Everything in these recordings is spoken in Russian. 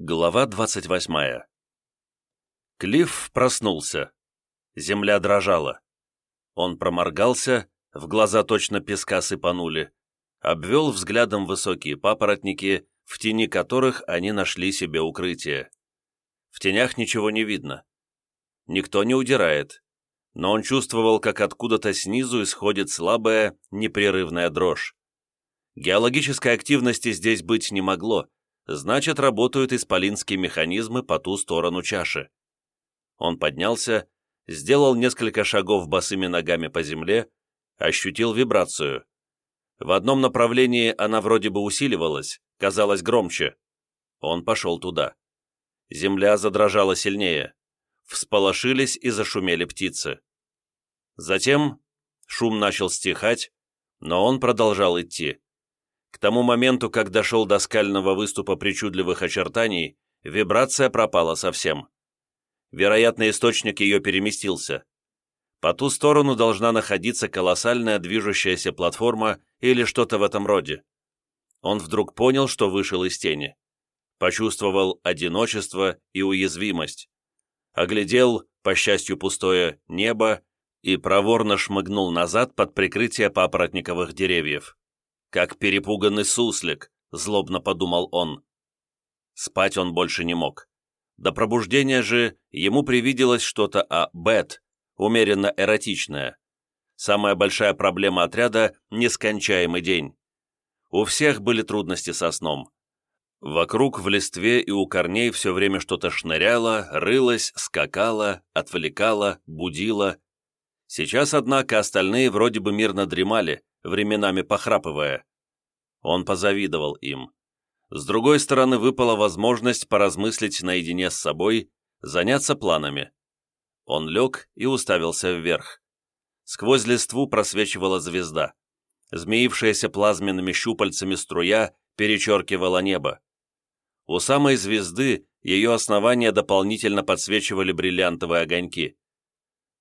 Глава 28. Клифф проснулся. Земля дрожала. Он проморгался, в глаза точно песка сыпанули, обвел взглядом высокие папоротники, в тени которых они нашли себе укрытие. В тенях ничего не видно. Никто не удирает, но он чувствовал, как откуда-то снизу исходит слабая, непрерывная дрожь. Геологической активности здесь быть не могло, значит, работают исполинские механизмы по ту сторону чаши. Он поднялся, сделал несколько шагов босыми ногами по земле, ощутил вибрацию. В одном направлении она вроде бы усиливалась, казалось громче. Он пошел туда. Земля задрожала сильнее. Всполошились и зашумели птицы. Затем шум начал стихать, но он продолжал идти. К тому моменту, как дошел до скального выступа причудливых очертаний, вибрация пропала совсем. Вероятно, источник ее переместился. По ту сторону должна находиться колоссальная движущаяся платформа или что-то в этом роде. Он вдруг понял, что вышел из тени. Почувствовал одиночество и уязвимость. Оглядел, по счастью, пустое небо и проворно шмыгнул назад под прикрытие папоротниковых деревьев. «Как перепуганный суслик», — злобно подумал он. Спать он больше не мог. До пробуждения же ему привиделось что-то о Бет, умеренно эротичное. Самая большая проблема отряда — нескончаемый день. У всех были трудности со сном. Вокруг в листве и у корней все время что-то шныряло, рылось, скакало, отвлекало, будило. Сейчас, однако, остальные вроде бы мирно дремали, временами похрапывая. Он позавидовал им. С другой стороны, выпала возможность поразмыслить наедине с собой, заняться планами. Он лег и уставился вверх. Сквозь листву просвечивала звезда. Змеившаяся плазменными щупальцами струя перечеркивала небо. У самой звезды ее основания дополнительно подсвечивали бриллиантовые огоньки.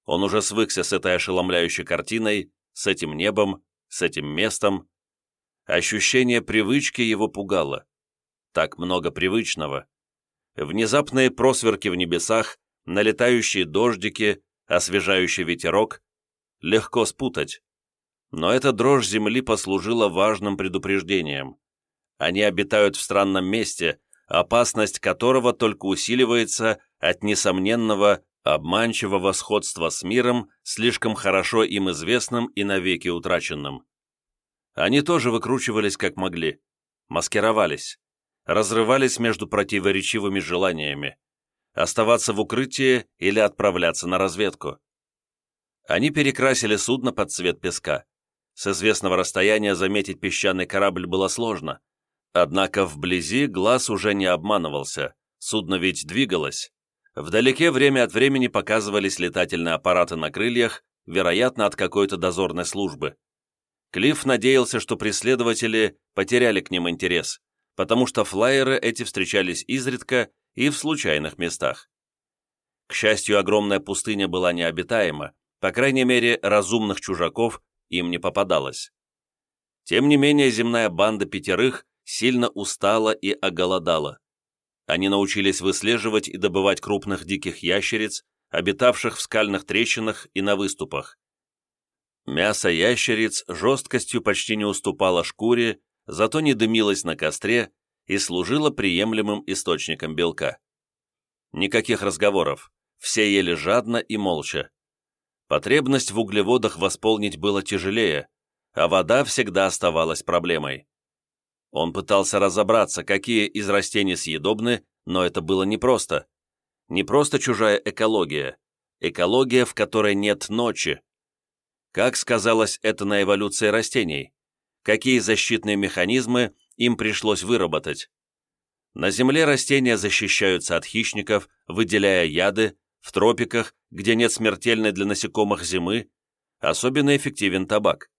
Он уже свыкся с этой ошеломляющей картиной, с этим небом, с этим местом. Ощущение привычки его пугало. Так много привычного. Внезапные просверки в небесах, налетающие дождики, освежающий ветерок. Легко спутать. Но эта дрожь земли послужила важным предупреждением. Они обитают в странном месте, опасность которого только усиливается от несомненного обманчивого сходства с миром, слишком хорошо им известным и навеки утраченным. Они тоже выкручивались как могли, маскировались, разрывались между противоречивыми желаниями, оставаться в укрытии или отправляться на разведку. Они перекрасили судно под цвет песка. С известного расстояния заметить песчаный корабль было сложно, однако вблизи глаз уже не обманывался, судно ведь двигалось, Вдалеке время от времени показывались летательные аппараты на крыльях, вероятно, от какой-то дозорной службы. Клифф надеялся, что преследователи потеряли к ним интерес, потому что флайеры эти встречались изредка и в случайных местах. К счастью, огромная пустыня была необитаема, по крайней мере, разумных чужаков им не попадалось. Тем не менее, земная банда пятерых сильно устала и оголодала. Они научились выслеживать и добывать крупных диких ящериц, обитавших в скальных трещинах и на выступах. Мясо ящериц жесткостью почти не уступало шкуре, зато не дымилось на костре и служило приемлемым источником белка. Никаких разговоров, все ели жадно и молча. Потребность в углеводах восполнить было тяжелее, а вода всегда оставалась проблемой. Он пытался разобраться, какие из растений съедобны, но это было непросто. Не просто чужая экология, экология, в которой нет ночи. Как сказалось это на эволюции растений? Какие защитные механизмы им пришлось выработать? На Земле растения защищаются от хищников, выделяя яды, в тропиках, где нет смертельной для насекомых зимы, особенно эффективен табак.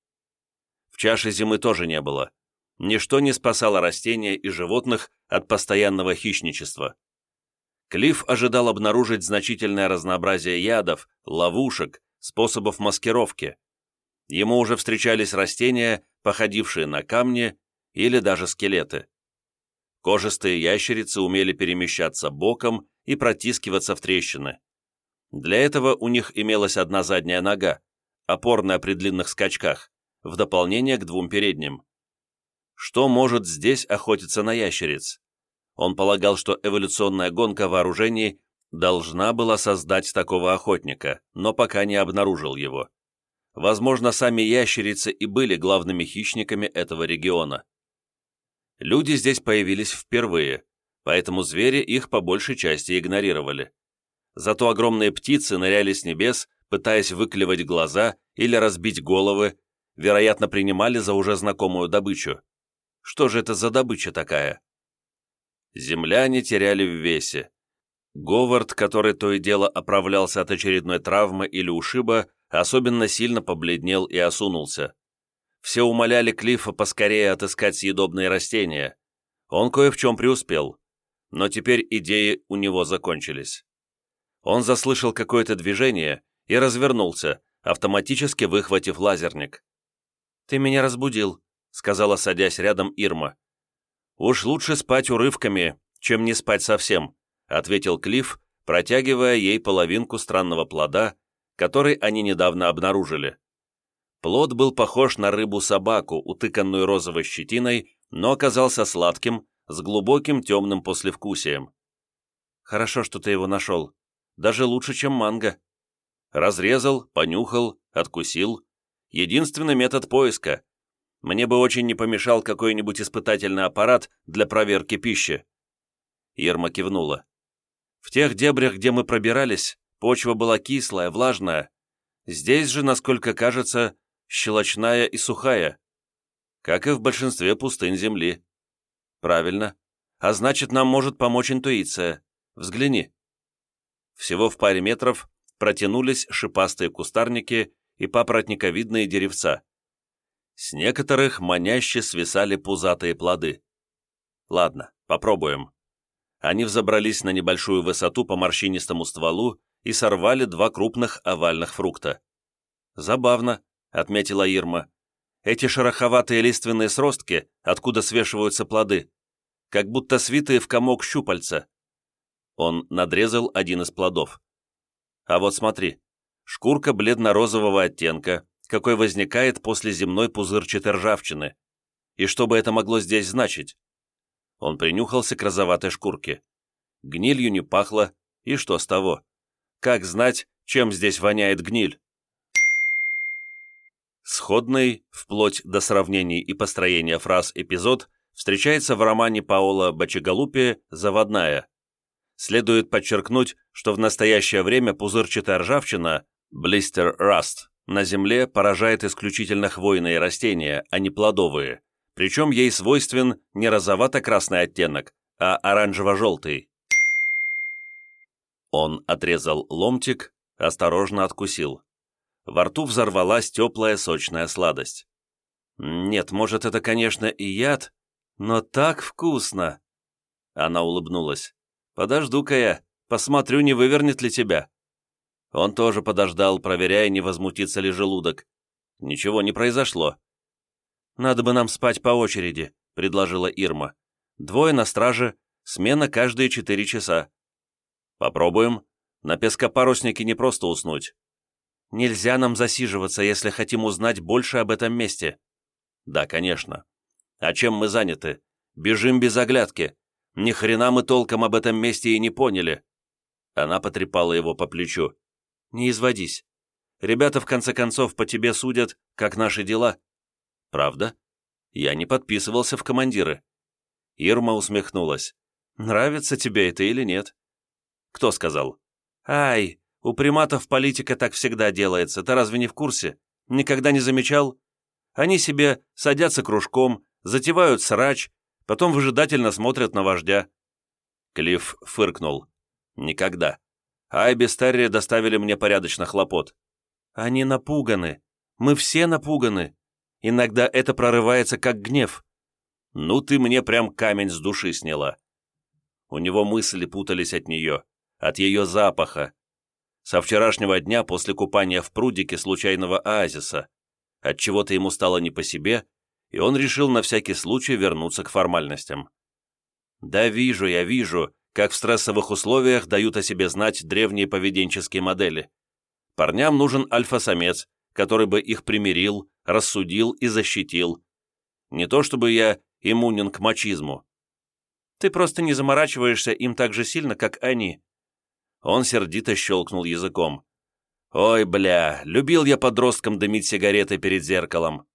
В чаше зимы тоже не было ничто не спасало растения и животных от постоянного хищничества. Клифф ожидал обнаружить значительное разнообразие ядов, ловушек, способов маскировки. Ему уже встречались растения, походившие на камни или даже скелеты. Кожистые ящерицы умели перемещаться боком и протискиваться в трещины. Для этого у них имелась одна задняя нога, опорная при длинных скачках, в дополнение к двум передним. Что может здесь охотиться на ящериц? Он полагал, что эволюционная гонка вооружений должна была создать такого охотника, но пока не обнаружил его. Возможно, сами ящерицы и были главными хищниками этого региона. Люди здесь появились впервые, поэтому звери их по большей части игнорировали. Зато огромные птицы ныряли с небес, пытаясь выклевать глаза или разбить головы, вероятно, принимали за уже знакомую добычу. Что же это за добыча такая? Земляне теряли в весе. Говард, который то и дело оправлялся от очередной травмы или ушиба, особенно сильно побледнел и осунулся. Все умоляли Клиффа поскорее отыскать съедобные растения. Он кое в чем преуспел, но теперь идеи у него закончились. Он заслышал какое-то движение и развернулся, автоматически выхватив лазерник. «Ты меня разбудил», — сказала, садясь рядом Ирма. «Уж лучше спать урывками, чем не спать совсем», — ответил Клифф, протягивая ей половинку странного плода, который они недавно обнаружили. Плод был похож на рыбу-собаку, утыканную розовой щетиной, но оказался сладким, с глубоким темным послевкусием. «Хорошо, что ты его нашел. Даже лучше, чем манго». Разрезал, понюхал, откусил. Единственный метод поиска. Мне бы очень не помешал какой-нибудь испытательный аппарат для проверки пищи. Ерма кивнула. В тех дебрях, где мы пробирались, почва была кислая, влажная. Здесь же, насколько кажется, щелочная и сухая, как и в большинстве пустынь Земли. Правильно. А значит, нам может помочь интуиция. Взгляни. Всего в паре метров протянулись шипастые кустарники и папоротниковидные деревца. С некоторых маняще свисали пузатые плоды. Ладно, попробуем. Они взобрались на небольшую высоту по морщинистому стволу и сорвали два крупных овальных фрукта. Забавно, — отметила Ирма. «Эти шероховатые лиственные сростки, откуда свешиваются плоды, как будто свитые в комок щупальца». Он надрезал один из плодов. «А вот смотри, шкурка бледно-розового оттенка, какой возникает после земной пузырчатой ржавчины. И что бы это могло здесь значить?» Он принюхался к розоватой шкурке. Гнилью не пахло, и что с того? Как знать, чем здесь воняет гниль? Сходный, вплоть до сравнений и построения фраз эпизод, встречается в романе Паола Бачигалупи «Заводная». Следует подчеркнуть, что в настоящее время пузырчатая ржавчина, блистер раст, на Земле поражает исключительно хвойные растения, а не плодовые, причем ей свойствен не розовато-красный оттенок, а оранжево-желтый. Он отрезал ломтик, осторожно откусил. Во рту взорвалась теплая сочная сладость. «Нет, может, это, конечно, и яд, но так вкусно!» Она улыбнулась. «Подожду-ка я, посмотрю, не вывернет ли тебя». Он тоже подождал, проверяя, не возмутится ли желудок. Ничего не произошло. «Надо бы нам спать по очереди», — предложила Ирма. «Двое на страже, смена каждые четыре часа». «Попробуем. На пескопаруснике не просто уснуть. Нельзя нам засиживаться, если хотим узнать больше об этом месте. Да, конечно. А чем мы заняты? Бежим без оглядки. Ни хрена мы толком об этом месте и не поняли. Она потрепала его по плечу. Не изводись. Ребята, в конце концов, по тебе судят, как наши дела. Правда? Я не подписывался в командиры. Ирма усмехнулась. Нравится тебе это или нет? Кто сказал? Ай, у приматов политика так всегда делается, ты разве не в курсе? Никогда не замечал? Они себе садятся кружком, затевают срач, потом выжидательно смотрят на вождя». Клифф фыркнул. «Никогда. Айби с Терри доставили мне порядочно хлопот. Они напуганы. Мы все напуганы. Иногда это прорывается как гнев. Ну ты мне прям камень с души сняла». У него мысли путались от нее, от ее запаха, со вчерашнего дня после купания в прудике случайного оазиса. Отчего-то ему стало не по себе, и он решил на всякий случай вернуться к формальностям. Да вижу я, вижу, как в стрессовых условиях дают о себе знать древние поведенческие модели. Парням нужен альфа-самец, который бы их примирил, рассудил и защитил. Не то чтобы я иммунен к мачизму. Ты просто не заморачиваешься им так же сильно, как они. Он сердито щелкнул языком. «Ой, бля, любил я подросткам дымить сигареты перед зеркалом».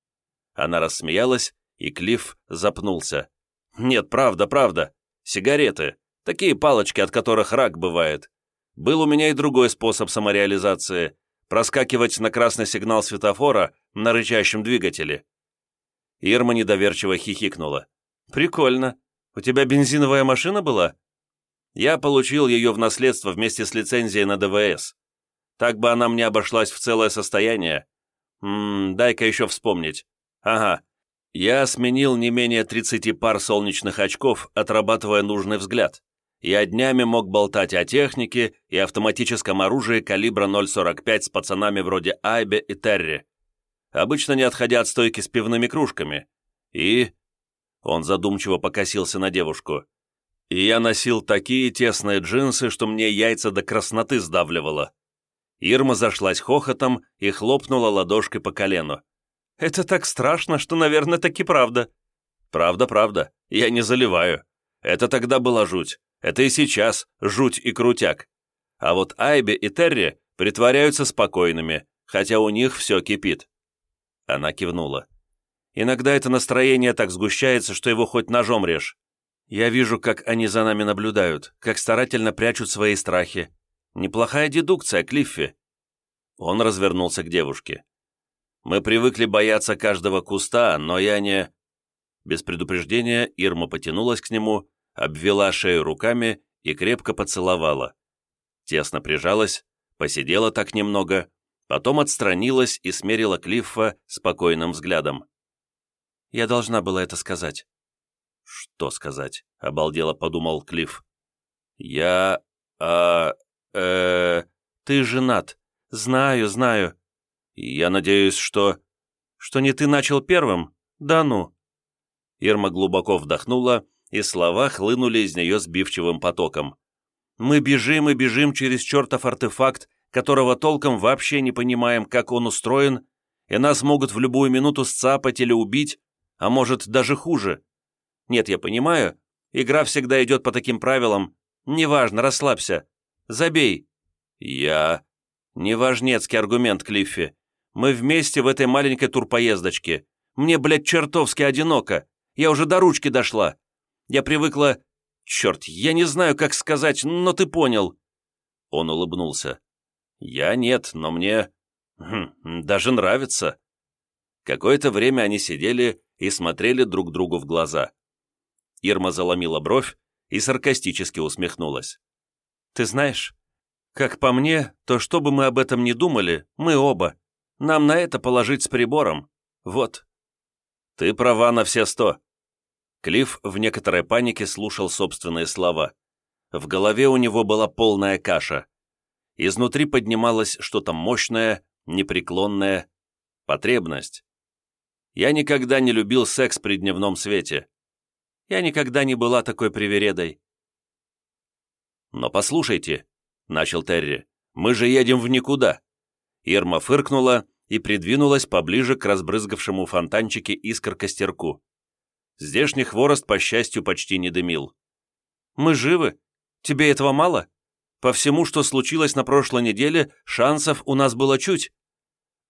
Она рассмеялась, и Клифф запнулся. «Нет, правда, правда. Сигареты. Такие палочки, от которых рак бывает. Был у меня и другой способ самореализации – проскакивать на красный сигнал светофора на рычащем двигателе». Ирма недоверчиво хихикнула. «Прикольно. У тебя бензиновая машина была?» «Я получил ее в наследство вместе с лицензией на ДВС. Так бы она мне обошлась в целое состояние. Ммм, дай-ка еще вспомнить. Ага. Я сменил не менее 30 пар солнечных очков, отрабатывая нужный взгляд. Я днями мог болтать о технике и автоматическом оружии калибра 0.45 с пацанами вроде Айбе и Терри, обычно не отходя от стойки с пивными кружками. И... Он задумчиво покосился на девушку. И я носил такие тесные джинсы, что мне яйца до красноты сдавливало. Ирма зашлась хохотом и хлопнула ладошкой по колену. «Это так страшно, что, наверное, таки правда». «Правда, правда. Я не заливаю. Это тогда была жуть. Это и сейчас жуть и крутяк. А вот Айби и Терри притворяются спокойными, хотя у них все кипит». Она кивнула. «Иногда это настроение так сгущается, что его хоть ножом режь. Я вижу, как они за нами наблюдают, как старательно прячут свои страхи, Неплохая дедукция, Клиффи». Он развернулся к девушке. «Мы привыкли бояться каждого куста, но я не...» Без предупреждения Ирма потянулась к нему, обвела шею руками и крепко поцеловала. Тесно прижалась, посидела так немного, потом отстранилась и смерила Клиффа спокойным взглядом. «Я должна была это сказать». «Что сказать?» — обалдело подумал Клифф. «Я... а э ты женат. Знаю, знаю. Я надеюсь, что... Что не ты начал первым? Да ну». Ирма глубоко вдохнула, и слова хлынули из нее сбивчивым потоком. «Мы бежим и бежим через чертов артефакт, которого толком вообще не понимаем, как он устроен, и нас могут в любую минуту сцапать или убить, а может, даже хуже. Нет, я понимаю, игра всегда идет по таким правилам. Неважно, расслабься. Забей!» «Я...» «Неважнецкий аргумент, Клиффи. Мы вместе в этой маленькой турпоездочке. Мне, блядь, чертовски одиноко. Я уже до ручки дошла. Я привыкла... Черт, я не знаю, как сказать, но ты понял». Он улыбнулся. «Я нет, но мне... Хм, даже нравится». Какое-то время они сидели и смотрели друг другу в глаза. Ирма заломила бровь и саркастически усмехнулась. Ты знаешь, как по мне, то что бы мы об этом ни думали, мы оба. Нам на это положить с прибором. Вот. Ты права на все сто. Клифф в некоторой панике слушал собственные слова. В голове у него была полная каша. Изнутри поднималось что-то мощное, непреклонное, потребность. Я никогда не любил секс при дневном свете. Я никогда не была такой привередой. «Но послушайте», — начал Терри, — «мы же едем в никуда». Ирма фыркнула и придвинулась поближе к разбрызгавшему фонтанчике искр костерку. Здешний хворост, по счастью, почти не дымил. «Мы живы? Тебе этого мало? По всему, что случилось на прошлой неделе, шансов у нас было чуть».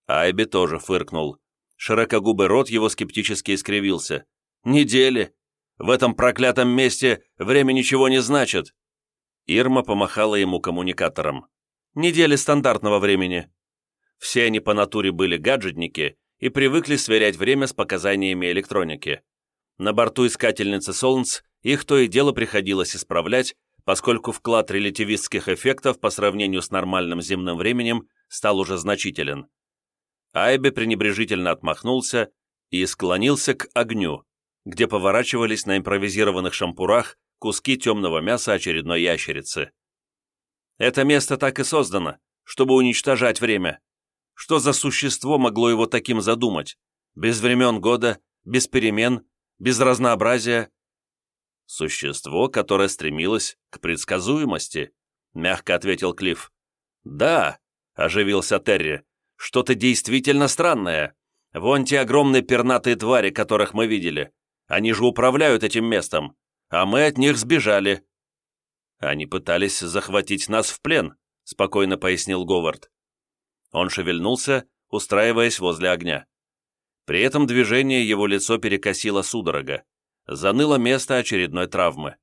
Айби тоже фыркнул. Широкогубый рот его скептически искривился. «Недели! В этом проклятом месте время ничего не значит!» Ирма помахала ему коммуникатором. «Недели стандартного времени». Все они по натуре были гаджетники и привыкли сверять время с показаниями электроники. На борту искательницы Солнц их то и дело приходилось исправлять, поскольку вклад релятивистских эффектов по сравнению с нормальным земным временем стал уже значителен. Айбе пренебрежительно отмахнулся и склонился к огню, где поворачивались на импровизированных шампурах куски темного мяса очередной ящерицы. Это место так и создано, чтобы уничтожать время. Что за существо могло его таким задумать? Без времен года, без перемен, без разнообразия? Существо, которое стремилось к предсказуемости, мягко ответил Клифф. Да, оживился Терри, что-то действительно странное. Вон те огромные пернатые твари, которых мы видели. Они же управляют этим местом, а мы от них сбежали. Они пытались захватить нас в плен, спокойно пояснил Говард. Он шевельнулся, устраиваясь возле огня. При этом движение его лицо перекосило судорога. Заныло место очередной травмы.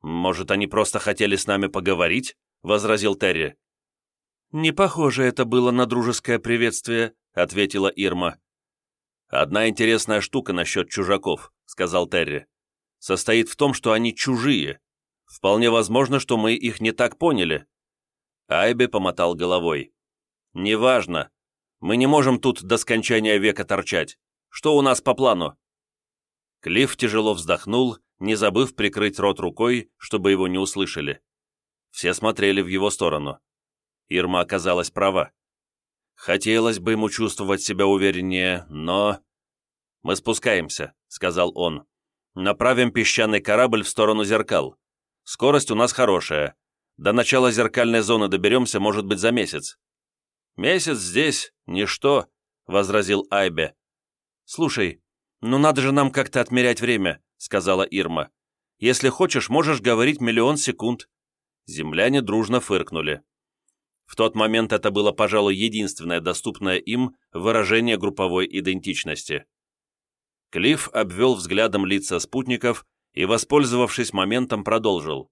«Может, они просто хотели с нами поговорить?» — возразил Терри. «Не похоже это было на дружеское приветствие», — ответила Ирма. «Одна интересная штука насчет чужаков», — сказал Терри. «Состоит в том, что они чужие. Вполне возможно, что мы их не так поняли». Айбе помотал головой. «Неважно. Мы не можем тут до скончания века торчать. Что у нас по плану?» Клифф тяжело вздохнул, не забыв прикрыть рот рукой, чтобы его не услышали. Все смотрели в его сторону. Ирма оказалась права. Хотелось бы ему чувствовать себя увереннее, но... «Мы спускаемся», — сказал он. «Направим песчаный корабль в сторону зеркал. Скорость у нас хорошая. До начала зеркальной зоны доберемся, может быть, за месяц». «Месяц здесь — ничто», — возразил Айбе. «Слушай, ну надо же нам как-то отмерять время», — сказала Ирма. «Если хочешь, можешь говорить миллион секунд». Земляне дружно фыркнули. В тот момент это было, пожалуй, единственное доступное им выражение групповой идентичности. Клифф обвел взглядом лица спутников и, воспользовавшись моментом, продолжил.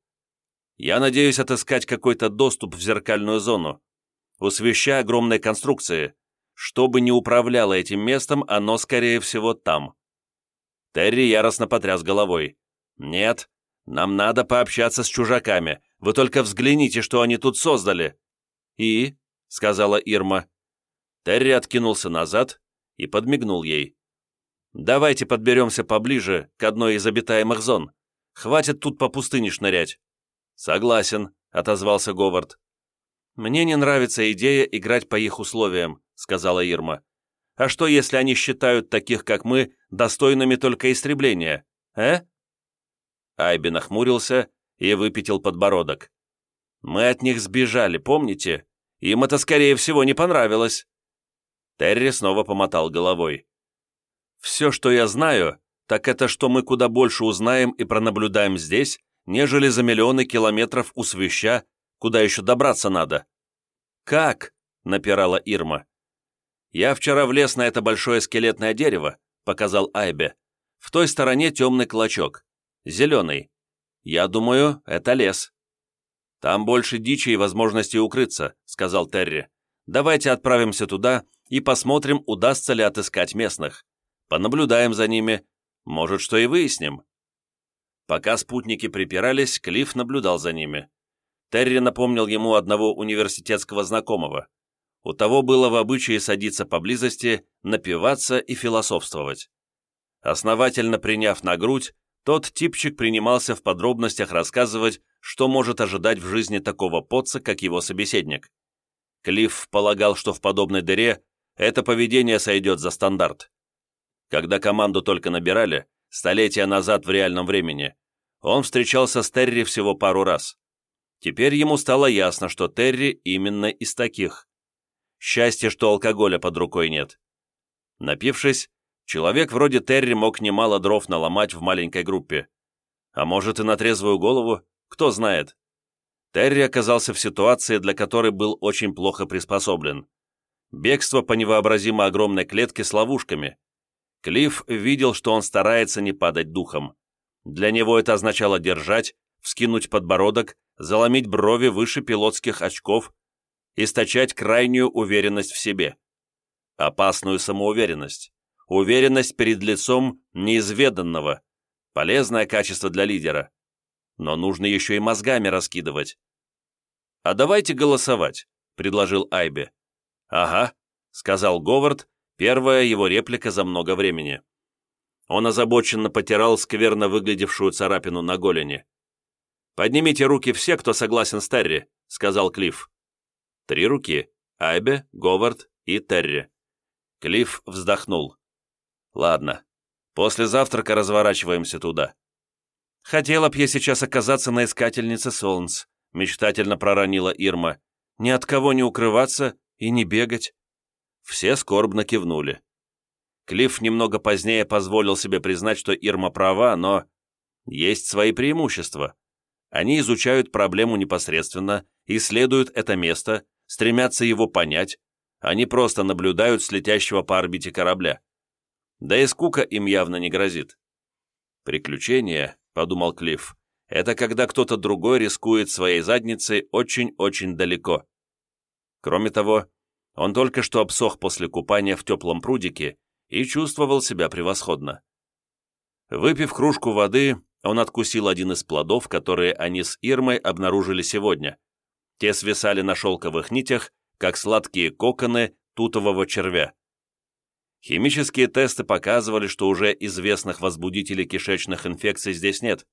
«Я надеюсь отыскать какой-то доступ в зеркальную зону. У свища огромной конструкции. Что бы ни управляло этим местом, оно, скорее всего, там». Терри яростно потряс головой. «Нет, нам надо пообщаться с чужаками. Вы только взгляните, что они тут создали. «И?» — сказала Ирма. Терри откинулся назад и подмигнул ей. «Давайте подберемся поближе к одной из обитаемых зон. Хватит тут по пустыне шнырять». «Согласен», — отозвался Говард. «Мне не нравится идея играть по их условиям», — сказала Ирма. «А что, если они считают таких, как мы, достойными только истребления, э?» Айби нахмурился и выпятил подбородок. «Мы от них сбежали, помните? Им это, скорее всего, не понравилось». Терри снова помотал головой. «Все, что я знаю, так это, что мы куда больше узнаем и пронаблюдаем здесь, нежели за миллионы километров у свища, куда еще добраться надо». «Как?» — напирала Ирма. «Я вчера влез на это большое скелетное дерево», — показал Айбе. «В той стороне темный клочок. Зеленый. Я думаю, это лес». «Там больше дичи и возможности укрыться», — сказал Терри. «Давайте отправимся туда и посмотрим, удастся ли отыскать местных. Понаблюдаем за ними. Может, что и выясним». Пока спутники припирались, Клифф наблюдал за ними. Терри напомнил ему одного университетского знакомого. У того было в обычае садиться поблизости, напиваться и философствовать. Основательно приняв на грудь, тот типчик принимался в подробностях рассказывать, что может ожидать в жизни такого поца, как его собеседник. Клифф полагал, что в подобной дыре это поведение сойдет за стандарт. Когда команду только набирали, столетия назад в реальном времени, он встречался с Терри всего пару раз. Теперь ему стало ясно, что Терри именно из таких. Счастье, что алкоголя под рукой нет. Напившись, Человек вроде Терри мог немало дров наломать в маленькой группе. А может и на трезвую голову, кто знает. Терри оказался в ситуации, для которой был очень плохо приспособлен. Бегство по невообразимо огромной клетке с ловушками. Клифф видел, что он старается не падать духом. Для него это означало держать, вскинуть подбородок, заломить брови выше пилотских очков, источать крайнюю уверенность в себе. Опасную самоуверенность уверенность перед лицом неизведанного, полезное качество для лидера. Но нужно еще и мозгами раскидывать. «А давайте голосовать», — предложил Айбе. «Ага», — сказал Говард, первая его реплика за много времени. Он озабоченно потирал скверно выглядевшую царапину на голени. «Поднимите руки все, кто согласен с Терри», — сказал Клифф. Три руки — Айбе, Говард и Терри. Клифф вздохнул. Ладно, после завтрака разворачиваемся туда. «Хотела б я сейчас оказаться на искательнице солнц», — мечтательно проронила Ирма. «Ни от кого не укрываться и не бегать». Все скорбно кивнули. Клифф немного позднее позволил себе признать, что Ирма права, но есть свои преимущества. Они изучают проблему непосредственно, исследуют это место, стремятся его понять, они просто наблюдают с летящего по орбите корабля. Да и скука им явно не грозит. «Приключения», — подумал Клифф, — «это когда кто-то другой рискует своей задницей очень-очень далеко». Кроме того, он только что обсох после купания в теплом прудике и чувствовал себя превосходно. Выпив кружку воды, он откусил один из плодов, которые они с Ирмой обнаружили сегодня. Те свисали на шелковых нитях, как сладкие коконы тутового червя. Химические тесты показывали, что уже известных возбудителей кишечных инфекций здесь нет.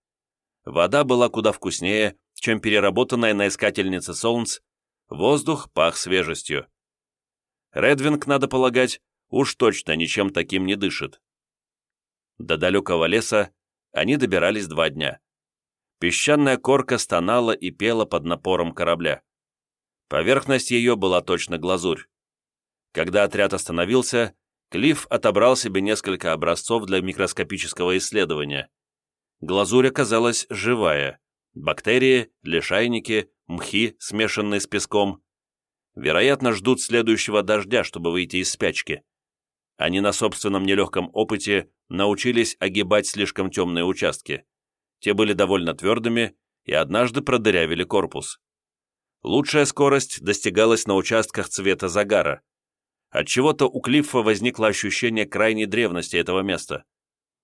Вода была куда вкуснее, чем переработанная на искательнице солнц, воздух пах свежестью. Редвинг, надо полагать, уж точно ничем таким не дышит. До далекого леса они добирались два дня. Песчаная корка стонала и пела под напором корабля. Поверхность ее была точно глазурь. Когда отряд остановился, Клифф отобрал себе несколько образцов для микроскопического исследования. Глазурь оказалась живая. Бактерии, лишайники, мхи, смешанные с песком. Вероятно, ждут следующего дождя, чтобы выйти из спячки. Они на собственном нелегком опыте научились огибать слишком темные участки. Те были довольно твердыми и однажды продырявили корпус. Лучшая скорость достигалась на участках цвета загара. Отчего-то у Клиффа возникло ощущение крайней древности этого места.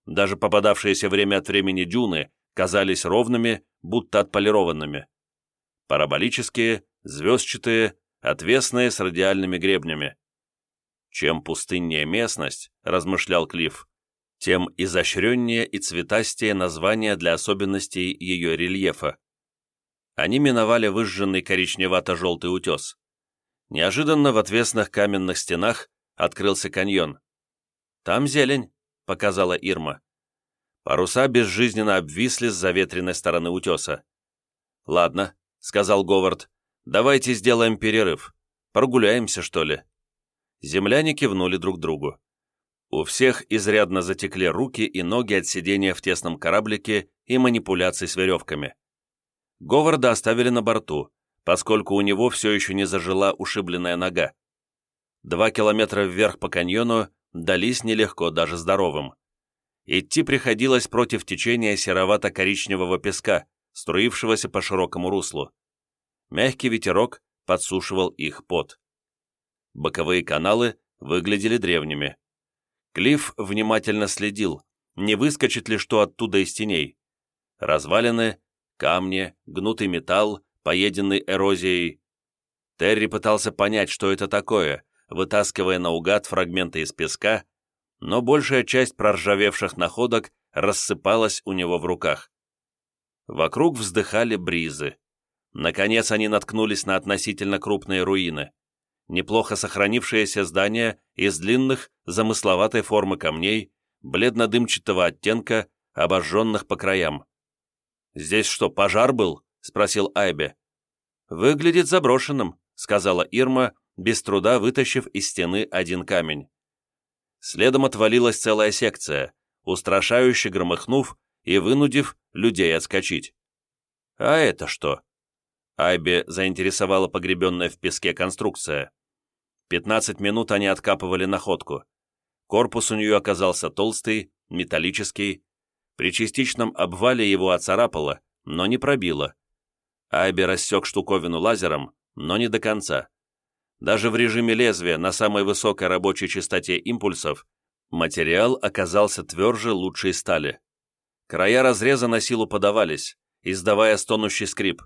Даже попадавшиеся время от времени дюны казались ровными, будто отполированными. Параболические, звездчатые, отвесные с радиальными гребнями. Чем пустыннее местность, размышлял Клифф, тем изощреннее и цветастее название для особенностей ее рельефа. Они миновали выжженный коричневато-желтый утес. Неожиданно в отвесных каменных стенах открылся каньон. «Там зелень», — показала Ирма. Паруса безжизненно обвисли с заветренной стороны утеса. «Ладно», — сказал Говард, — «давайте сделаем перерыв. Прогуляемся, что ли?» Земляне кивнули друг другу. У всех изрядно затекли руки и ноги от сидения в тесном кораблике и манипуляций с веревками. Говарда оставили на борту, поскольку у него все еще не зажила ушибленная нога. Два километра вверх по каньону дались нелегко даже здоровым. Идти приходилось против течения серовато-коричневого песка, струившегося по широкому руслу. Мягкий ветерок подсушивал их пот. Боковые каналы выглядели древними. Клифф внимательно следил, не выскочит ли что оттуда из теней. Развалины, камни, гнутый металл, поеденный эрозией. Терри пытался понять, что это такое, вытаскивая наугад фрагменты из песка, но большая часть проржавевших находок рассыпалась у него в руках. Вокруг вздыхали бризы. Наконец они наткнулись на относительно крупные руины неплохо сохранившееся здание из длинных, замысловатой формы камней, бледно-дымчатого оттенка, обожженных по краям. «Здесь что, пожар был?» — спросил Айбе. «Выглядит заброшенным», — сказала Ирма, без труда вытащив из стены один камень. Следом отвалилась целая секция, устрашающе громыхнув и вынудив людей отскочить. «А это что?» Айбе заинтересовала погребенная в песке конструкция. Пятнадцать минут они откапывали находку. Корпус у нее оказался толстый, металлический. При частичном обвале его оцарапало, но не пробило. Айбе рассек штуковину лазером, но не до конца. Даже в режиме лезвия на самой высокой рабочей частоте импульсов материал оказался тверже лучшей стали. Края разреза на силу подавались, издавая стонущий скрип.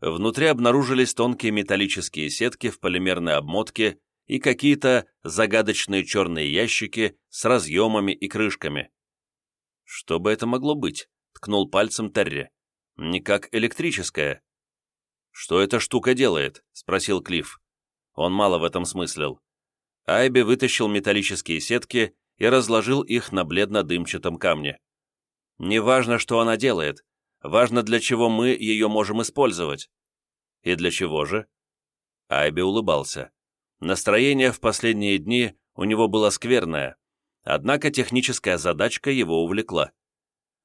Внутри обнаружились тонкие металлические сетки в полимерной обмотке и какие-то загадочные черные ящики с разъемами и крышками. «Что бы это могло быть?» — ткнул пальцем Терри. «Не как электрическое». «Что эта штука делает?» — спросил Клифф. Он мало в этом смыслил. Айби вытащил металлические сетки и разложил их на бледно-дымчатом камне. Не важно, что она делает. Важно, для чего мы ее можем использовать. И для чего же? Айби улыбался. Настроение в последние дни у него было скверное, однако техническая задачка его увлекла.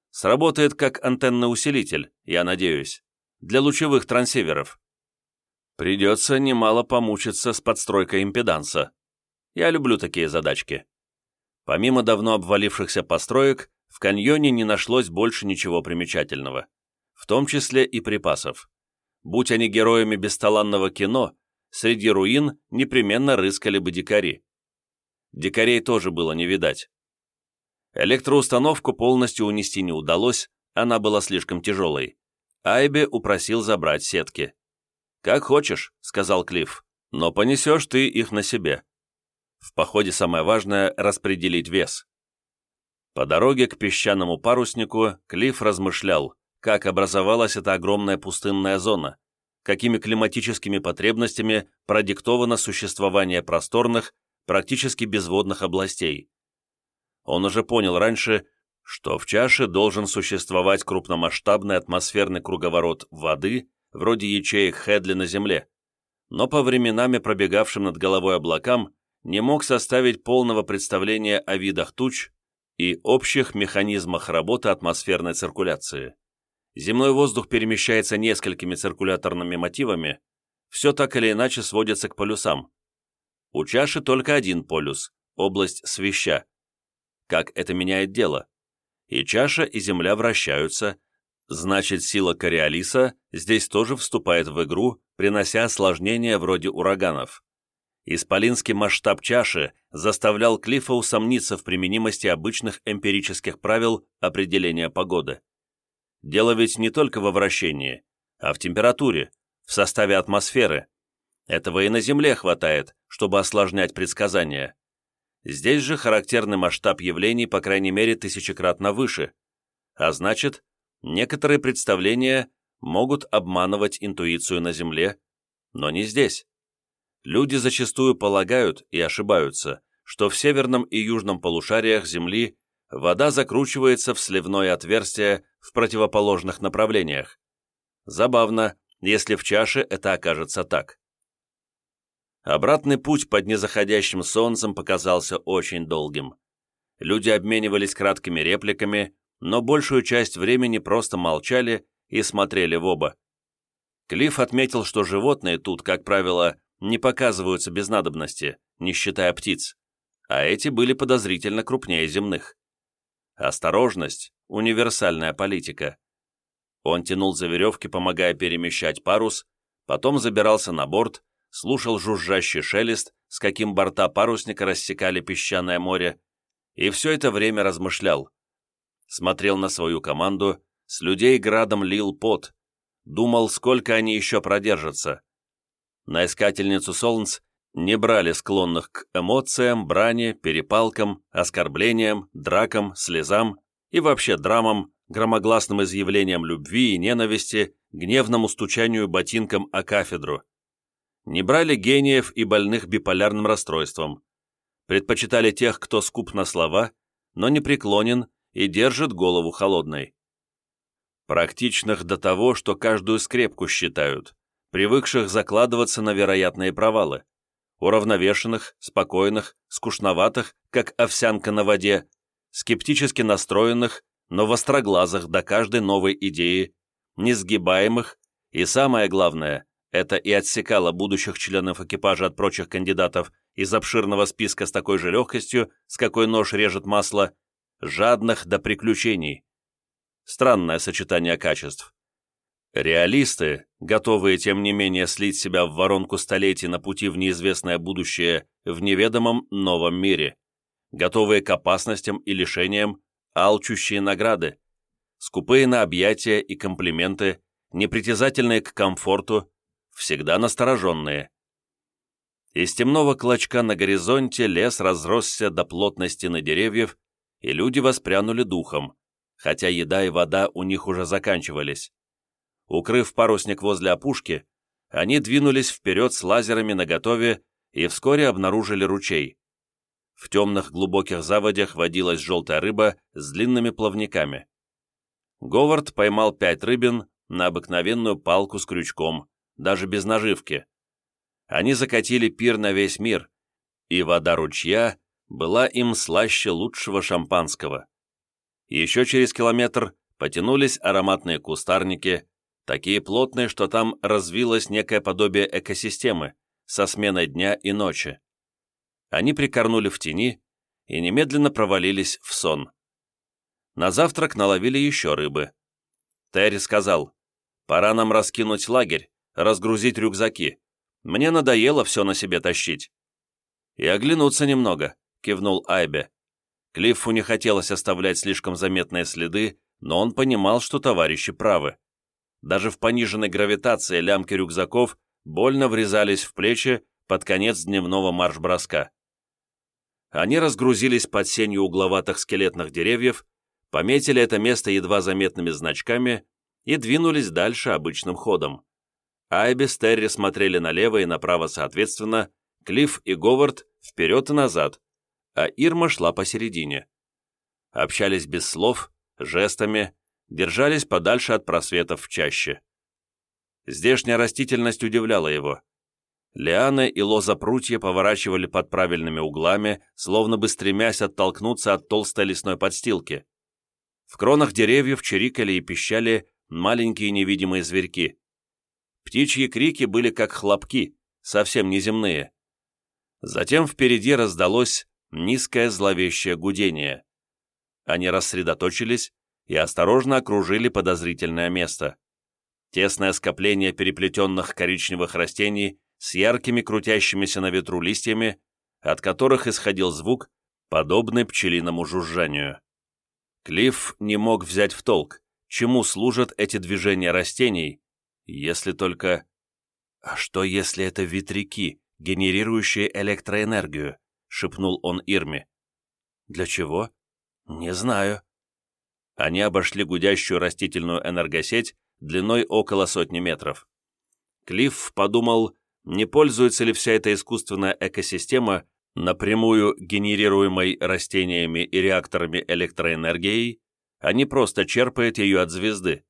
Сработает как антенный усилитель, я надеюсь, для лучевых трансиверов. Придется немало помучиться с подстройкой импеданса. Я люблю такие задачки. Помимо давно обвалившихся построек, в каньоне не нашлось больше ничего примечательного, в том числе и припасов. Будь они героями бесталанного кино, среди руин непременно рыскали бы дикари. Дикарей тоже было не видать. Электроустановку полностью унести не удалось, она была слишком тяжелой. Айбе упросил забрать сетки. «Как хочешь», — сказал Клифф, — «но понесешь ты их на себе». В походе самое важное — распределить вес. По дороге к песчаному паруснику Клифф размышлял, как образовалась эта огромная пустынная зона, какими климатическими потребностями продиктовано существование просторных, практически безводных областей. Он уже понял раньше, что в чаше должен существовать крупномасштабный атмосферный круговорот воды, вроде ячеек Хедли на Земле, но по временами пробегавшим над головой облакам не мог составить полного представления о видах туч и общих механизмах работы атмосферной циркуляции. Земной воздух перемещается несколькими циркуляторными мотивами, все так или иначе сводится к полюсам. У чаши только один полюс – область свища. Как это меняет дело? И чаша, и Земля вращаются, значит сила Кориолиса здесь тоже вступает в игру, принося осложнения вроде ураганов. Исполинский масштаб чаши заставлял Клиффа усомниться в применимости обычных эмпирических правил определения погоды. Дело ведь не только во вращении, а в температуре, в составе атмосферы. Этого и на Земле хватает, чтобы осложнять предсказания. Здесь же характерный масштаб явлений, по крайней мере, тысячекратно выше. А значит, некоторые представления могут обманывать интуицию на Земле, но не здесь. Люди зачастую полагают и ошибаются, что в северном и южном полушариях Земли вода закручивается в сливное отверстие в противоположных направлениях. Забавно, если в чаше это окажется так. Обратный путь под незаходящим солнцем показался очень долгим. Люди обменивались краткими репликами, но большую часть времени просто молчали и смотрели в оба. Клифф отметил, что животные тут, как правило, не показываются без надобности, не считая птиц, а эти были подозрительно крупнее земных. Осторожность – универсальная политика. Он тянул за веревки, помогая перемещать парус, потом забирался на борт, слушал жужжащий шелест, с каким борта парусника рассекали песчаное море, и все это время размышлял. Смотрел на свою команду, с людей градом лил пот, думал, сколько они еще продержатся. На искательницу солнц не брали склонных к эмоциям, брани, перепалкам, оскорблениям, дракам, слезам и вообще драмам, громогласным изъявлениям любви и ненависти, гневному стучанию ботинком о кафедру. Не брали гениев и больных биполярным расстройством. Предпочитали тех, кто скуп на слова, но не преклонен и держит голову холодной. Практичных до того, что каждую скрепку считают, привыкших закладываться на вероятные провалы уравновешенных, спокойных, скучноватых, как овсянка на воде, скептически настроенных, но востроглазых до каждой новой идеи, несгибаемых, и самое главное, это и отсекало будущих членов экипажа от прочих кандидатов из обширного списка с такой же легкостью, с какой нож режет масло, жадных до приключений. Странное сочетание качеств. Реалисты, готовые тем не менее слить себя в воронку столетий на пути в неизвестное будущее в неведомом новом мире, готовые к опасностям и лишениям, алчущие награды, скупые на объятия и комплименты, непритязательные к комфорту, всегда настороженные. Из темного клочка на горизонте лес разросся до плотной стены деревьев, и люди воспрянули духом, хотя еда и вода у них уже заканчивались. Укрыв парусник возле опушки, они двинулись вперед с лазерами наготове и вскоре обнаружили ручей. В темных глубоких заводях водилась желтая рыба с длинными плавниками. Говард поймал пять рыбин на обыкновенную палку с крючком, даже без наживки. Они закатили пир на весь мир, и вода ручья была им слаще лучшего шампанского. Еще через километр потянулись ароматные кустарники, такие плотные, что там развилось некое подобие экосистемы со сменой дня и ночи. Они прикорнули в тени и немедленно провалились в сон. На завтрак наловили еще рыбы. Терри сказал, «Пора нам раскинуть лагерь, разгрузить рюкзаки. Мне надоело все на себе тащить». «И оглянуться немного», — кивнул Айбе. Клиффу не хотелось оставлять слишком заметные следы, но он понимал, что товарищи правы. Даже в пониженной гравитации лямки рюкзаков больно врезались в плечи под конец дневного марш-броска. Они разгрузились под сенью угловатых скелетных деревьев, пометили это место едва заметными значками и двинулись дальше обычным ходом. Айби с Терри смотрели налево и направо соответственно, Клифф и Говард вперед и назад, а Ирма шла посередине. Общались без слов, жестами, держались подальше от просветов в чаще. Здешняя растительность удивляла его. Лианы и лоза-прутья поворачивали под правильными углами, словно бы стремясь оттолкнуться от толстой лесной подстилки. В кронах деревьев чирикали и пищали маленькие невидимые зверьки. Птичьи крики были как хлопки, совсем неземные. Затем впереди раздалось низкое зловещее гудение. Они рассредоточились и осторожно окружили подозрительное место. Тесное скопление переплетенных коричневых растений с яркими крутящимися на ветру листьями, от которых исходил звук, подобный пчелиному жужжанию. Клифф не мог взять в толк, чему служат эти движения растений, если только... А что, если это ветряки, генерирующие электроэнергию? шепнул он Ирме. Для чего? Не знаю. Они обошли гудящую растительную энергосеть длиной около сотни метров. Клифф подумал, не пользуется ли вся эта искусственная экосистема напрямую генерируемой растениями и реакторами электроэнергией, а не просто черпает ее от звезды.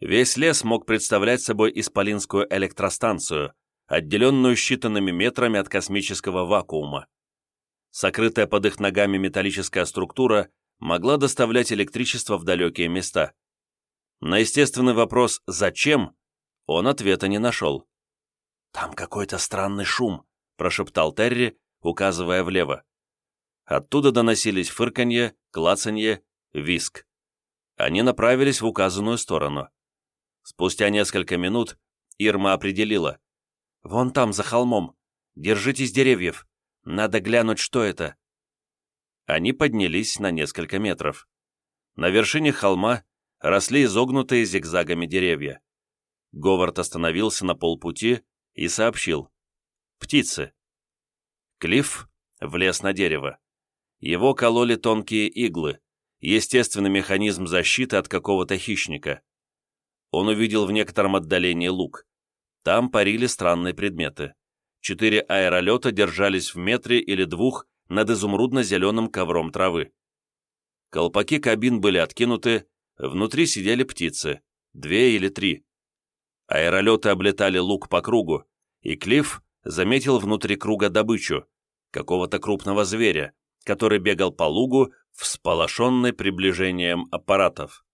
Весь лес мог представлять собой исполинскую электростанцию, отделенную считанными метрами от космического вакуума. Сокрытая под их ногами металлическая структура могла доставлять электричество в далекие места. На естественный вопрос «Зачем?» он ответа не нашел. «Там какой-то странный шум», — прошептал Терри, указывая влево. Оттуда доносились фырканье, клацанье, виск. Они направились в указанную сторону. Спустя несколько минут Ирма определила. «Вон там, за холмом. Держитесь деревьев. Надо глянуть, что это». Они поднялись на несколько метров. На вершине холма росли изогнутые зигзагами деревья. Говард остановился на полпути и сообщил. «Птицы». Клифф влез на дерево. Его кололи тонкие иглы, естественный механизм защиты от какого-то хищника. Он увидел в некотором отдалении лук. Там парили странные предметы. Четыре аэролета держались в метре или двух над изумрудно-зеленым ковром травы. Колпаки кабин были откинуты, внутри сидели птицы, две или три. Аэролеты облетали лук по кругу, и Клифф заметил внутри круга добычу, какого-то крупного зверя, который бегал по лугу, всполошенный приближением аппаратов.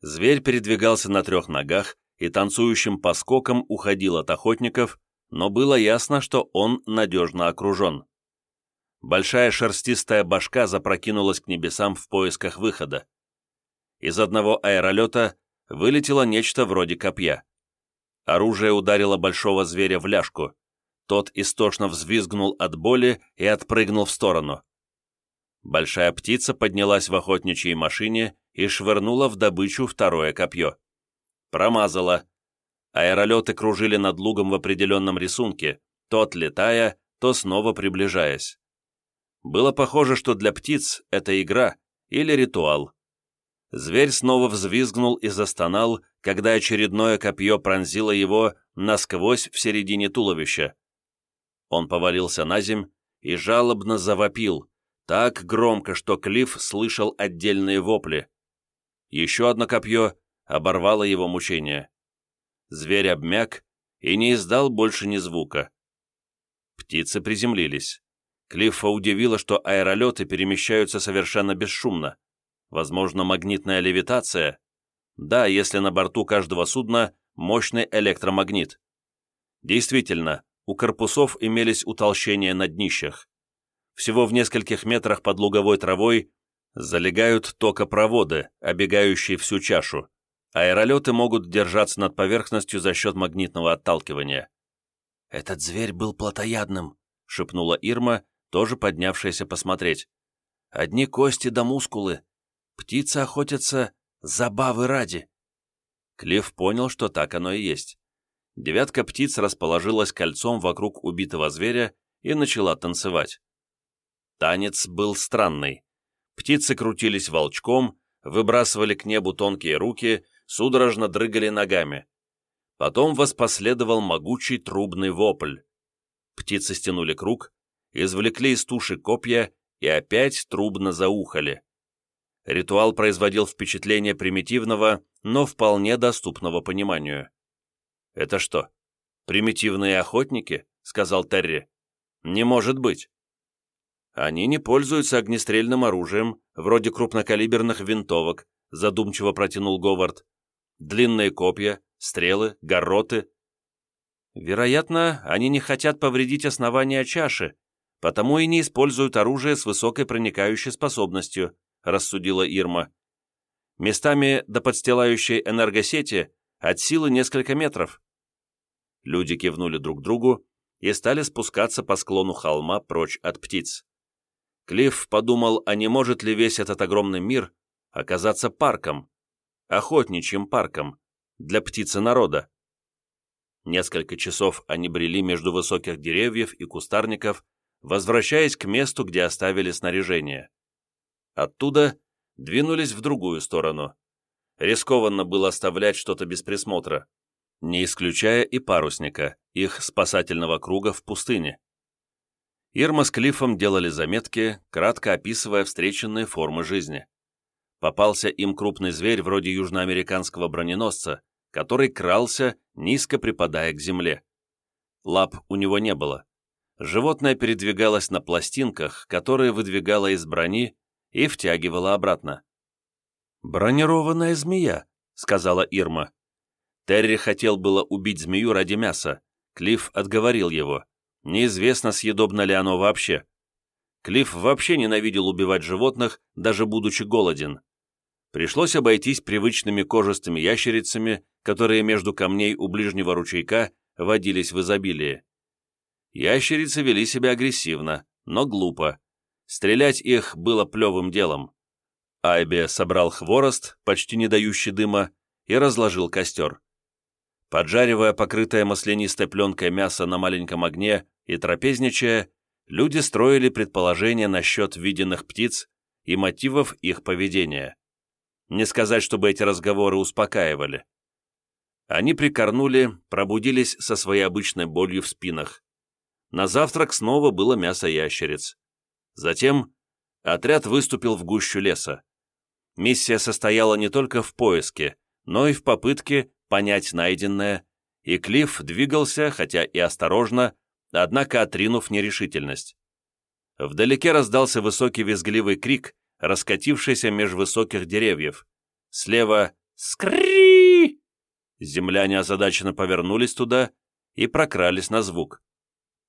Зверь передвигался на трех ногах и танцующим поскоком уходил от охотников, но было ясно, что он надежно окружен. Большая шерстистая башка запрокинулась к небесам в поисках выхода. Из одного аэролета вылетело нечто вроде копья. Оружие ударило большого зверя в ляжку. Тот истошно взвизгнул от боли и отпрыгнул в сторону. Большая птица поднялась в охотничьей машине и швырнула в добычу второе копье. Промазала. Аэролеты кружили над лугом в определенном рисунке, то отлетая, то снова приближаясь. Было похоже, что для птиц это игра или ритуал. Зверь снова взвизгнул и застонал, когда очередное копье пронзило его насквозь в середине туловища. Он повалился на земь и жалобно завопил, так громко, что Клифф слышал отдельные вопли. Еще одно копье оборвало его мучение. Зверь обмяк и не издал больше ни звука. Птицы приземлились. Клиффа удивило, что аэролеты перемещаются совершенно бесшумно. Возможно, магнитная левитация? Да, если на борту каждого судна мощный электромагнит. Действительно, у корпусов имелись утолщения на днищах. Всего в нескольких метрах под луговой травой залегают токопроводы, обегающие всю чашу. Аэролеты могут держаться над поверхностью за счет магнитного отталкивания. «Этот зверь был плотоядным», — шепнула Ирма, тоже поднявшаяся посмотреть. «Одни кости да мускулы. Птицы охотятся забавы ради». Клифф понял, что так оно и есть. Девятка птиц расположилась кольцом вокруг убитого зверя и начала танцевать. Танец был странный. Птицы крутились волчком, выбрасывали к небу тонкие руки, судорожно дрыгали ногами. Потом воспоследовал могучий трубный вопль. Птицы стянули круг, извлекли из туши копья и опять трубно заухали. Ритуал производил впечатление примитивного, но вполне доступного пониманию. «Это что, примитивные охотники?» — сказал Терри. «Не может быть. Они не пользуются огнестрельным оружием, вроде крупнокалиберных винтовок, задумчиво протянул Говард. Длинные копья, стрелы, гороты. Вероятно, они не хотят повредить основание чаши, потому и не используют оружие с высокой проникающей способностью, рассудила Ирма. Местами до подстилающей энергосети от силы несколько метров. Люди кивнули друг другу и стали спускаться по склону холма прочь от птиц. Клифф подумал, а не может ли весь этот огромный мир оказаться парком, охотничьим парком, для птицы народа. Несколько часов они брели между высоких деревьев и кустарников, возвращаясь к месту, где оставили снаряжение. Оттуда двинулись в другую сторону. Рискованно было оставлять что-то без присмотра, не исключая и парусника, их спасательного круга в пустыне. Ирма с Клиффом делали заметки, кратко описывая встреченные формы жизни. Попался им крупный зверь вроде южноамериканского броненосца, который крался, низко припадая к земле. Лап у него не было. Животное передвигалось на пластинках, которые выдвигало из брони и втягивало обратно. «Бронированная змея», — сказала Ирма. Терри хотел было убить змею ради мяса. Клифф отговорил его. Неизвестно, съедобно ли оно вообще. Клифф вообще ненавидел убивать животных, даже будучи голоден. Пришлось обойтись привычными кожистыми ящерицами, которые между камней у ближнего ручейка водились в изобилии. Ящерицы вели себя агрессивно, но глупо. Стрелять их было плевым делом. Айбе собрал хворост, почти не дающий дыма, и разложил костер. Поджаривая покрытое маслянистой пленкой мясо на маленьком огне и трапезничая, люди строили предположения насчет виденных птиц и мотивов их поведения. Не сказать, чтобы эти разговоры успокаивали. Они прикорнули, пробудились со своей обычной болью в спинах. На завтрак снова было мясо ящериц. Затем отряд выступил в гущу леса. Миссия состояла не только в поиске, но и в попытке понять найденное, и Клифф двигался, хотя и осторожно, однако отринув нерешительность. Вдалеке раздался высокий визгливый крик, раскатившийся меж высоких деревьев. Слева «Скри!» Земляне озадаченно повернулись туда и прокрались на звук.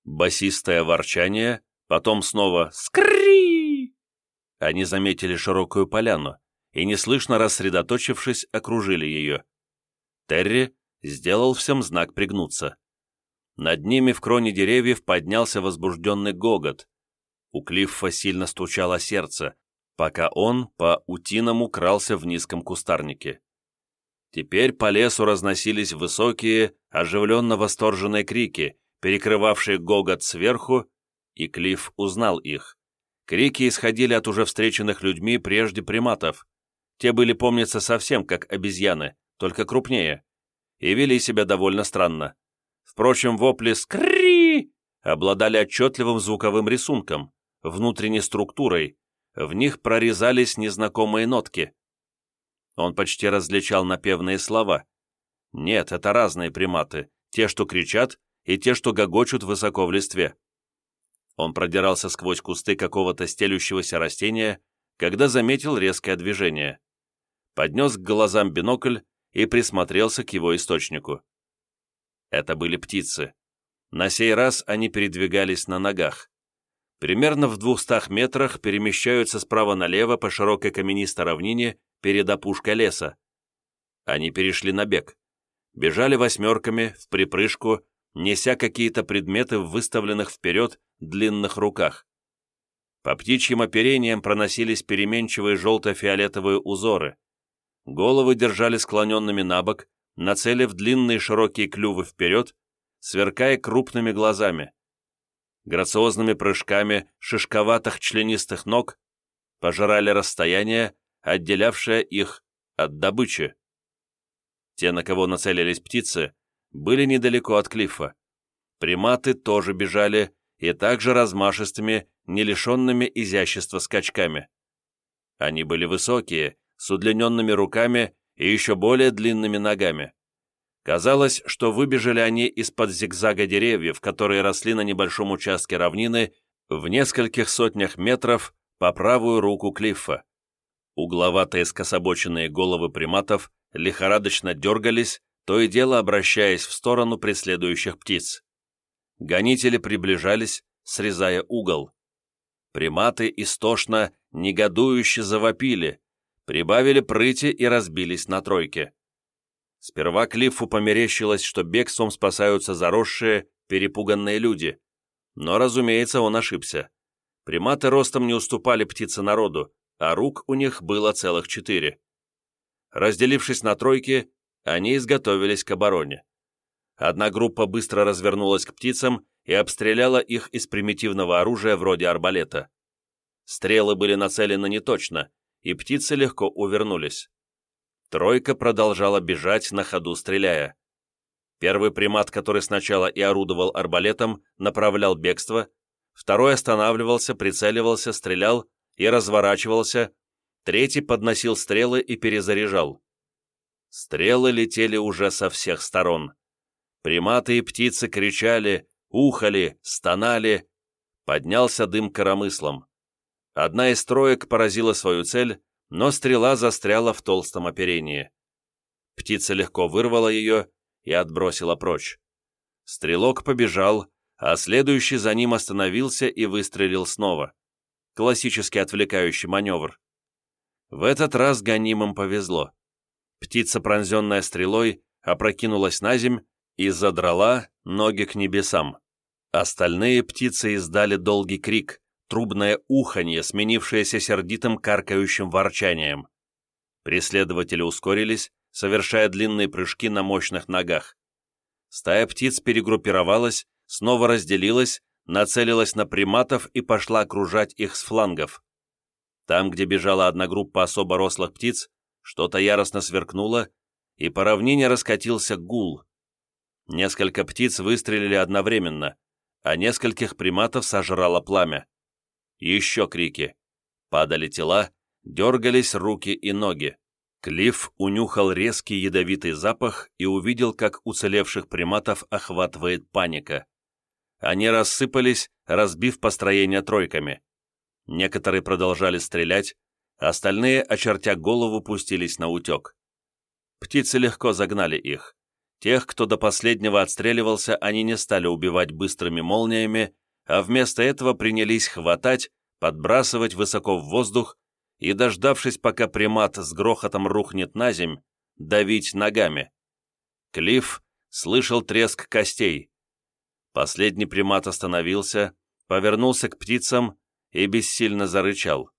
Басистое ворчание, потом снова «Скри!» Они заметили широкую поляну и, неслышно рассредоточившись, окружили ее. Терри сделал всем знак пригнуться. Над ними в кроне деревьев поднялся возбужденный гогот. У Клиффа сильно стучало сердце, пока он по утиному крался в низком кустарнике. Теперь по лесу разносились высокие, оживленно восторженные крики, перекрывавшие гогот сверху, и Клифф узнал их. Крики исходили от уже встреченных людьми прежде приматов. Те были, помнится, совсем как обезьяны, только крупнее, и вели себя довольно странно. Впрочем, вопли «скри» обладали отчетливым звуковым рисунком, внутренней структурой, в них прорезались незнакомые нотки. Он почти различал напевные слова. Нет, это разные приматы, те, что кричат, и те, что гогочут высоко в листве. Он продирался сквозь кусты какого-то стелющегося растения, когда заметил резкое движение. Поднес к глазам бинокль и присмотрелся к его источнику. Это были птицы. На сей раз они передвигались на ногах. Примерно в двухстах метрах перемещаются справа налево по широкой каменистой равнине перед опушкой леса. Они перешли на бег. Бежали восьмерками, в припрыжку, неся какие-то предметы в выставленных вперед длинных руках. По птичьим оперениям проносились переменчивые желто-фиолетовые узоры. Головы держали склоненными на бок, нацелив длинные широкие клювы вперед, сверкая крупными глазами. Грациозными прыжками шишковатых членистых ног пожирали расстояние, отделявшее их от добычи. Те, на кого нацелились птицы, были недалеко от клифа. Приматы тоже бежали, и также размашистыми, не лишенными изящества скачками. Они были высокие, с удлиненными руками и еще более длинными ногами. Казалось, что выбежали они из-под зигзага деревьев, которые росли на небольшом участке равнины в нескольких сотнях метров по правую руку клиффа. Угловатые скособоченные головы приматов лихорадочно дергались, то и дело обращаясь в сторону преследующих птиц. Гонители приближались, срезая угол. Приматы истошно, негодующе завопили, прибавили прыти и разбились на тройке. Сперва Клиффу померещилось, что бегством спасаются заросшие, перепуганные люди. Но, разумеется, он ошибся. Приматы ростом не уступали птице народу, а рук у них было целых четыре. Разделившись на тройки, они изготовились к обороне. Одна группа быстро развернулась к птицам и обстреляла их из примитивного оружия вроде арбалета. Стрелы были нацелены неточно, и птицы легко увернулись. Тройка продолжала бежать, на ходу стреляя. Первый примат, который сначала и орудовал арбалетом, направлял бегство, второй останавливался, прицеливался, стрелял и разворачивался, третий подносил стрелы и перезаряжал. Стрелы летели уже со всех сторон. Приматы и птицы кричали, ухали, стонали. Поднялся дым коромыслом. Одна из троек поразила свою цель, но стрела застряла в толстом оперении. Птица легко вырвала ее и отбросила прочь. Стрелок побежал, а следующий за ним остановился и выстрелил снова. Классический отвлекающий маневр. В этот раз гонимым повезло. Птица, пронзенная стрелой, опрокинулась на земь и задрала ноги к небесам. Остальные птицы издали долгий крик, трубное уханье, сменившееся сердитым каркающим ворчанием. Преследователи ускорились, совершая длинные прыжки на мощных ногах. Стая птиц перегруппировалась, снова разделилась, нацелилась на приматов и пошла окружать их с флангов. Там, где бежала одна группа особо рослых птиц, что-то яростно сверкнуло, и по равнине раскатился гул. Несколько птиц выстрелили одновременно, а нескольких приматов сожрало пламя. Еще крики. Падали тела, дергались руки и ноги. Клифф унюхал резкий ядовитый запах и увидел, как уцелевших приматов охватывает паника. Они рассыпались, разбив построение тройками. Некоторые продолжали стрелять, остальные, очертя голову, пустились на утек. Птицы легко загнали их. Тех, кто до последнего отстреливался, они не стали убивать быстрыми молниями, а вместо этого принялись хватать, подбрасывать высоко в воздух и, дождавшись, пока примат с грохотом рухнет на земь, давить ногами. Клифф слышал треск костей. Последний примат остановился, повернулся к птицам и бессильно зарычал.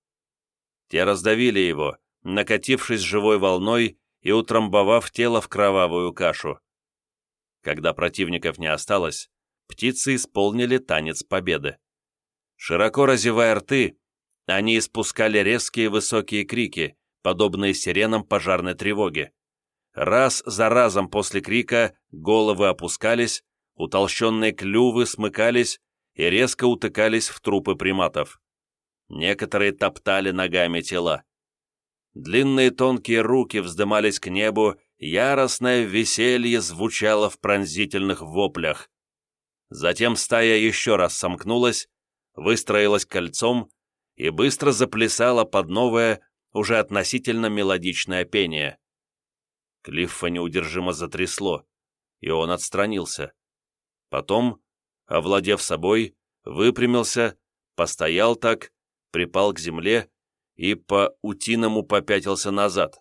Те раздавили его, накатившись живой волной и утрамбовав тело в кровавую кашу. Когда противников не осталось, птицы исполнили танец победы. Широко разевая рты, они испускали резкие высокие крики, подобные сиренам пожарной тревоги. Раз за разом после крика головы опускались, утолщенные клювы смыкались и резко утыкались в трупы приматов. Некоторые топтали ногами тела. Длинные тонкие руки вздымались к небу, яростное веселье звучало в пронзительных воплях. Затем стая еще раз сомкнулась, выстроилась кольцом и быстро заплясала под новое, уже относительно мелодичное пение. Клиффа неудержимо затрясло, и он отстранился. Потом, овладев собой, выпрямился, постоял так, припал к земле и по утиному попятился назад.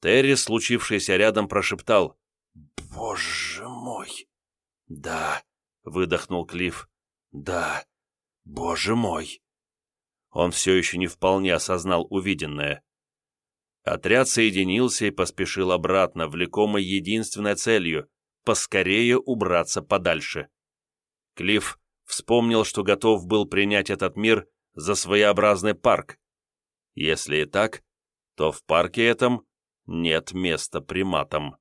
Терри, случившийся рядом, прошептал «Боже мой!» «Да», — выдохнул Клифф, «да, боже мой!» Он все еще не вполне осознал увиденное. Отряд соединился и поспешил обратно, влекомый единственной целью — поскорее убраться подальше. Клифф вспомнил, что готов был принять этот мир за своеобразный парк. Если и так, то в парке этом нет места приматам.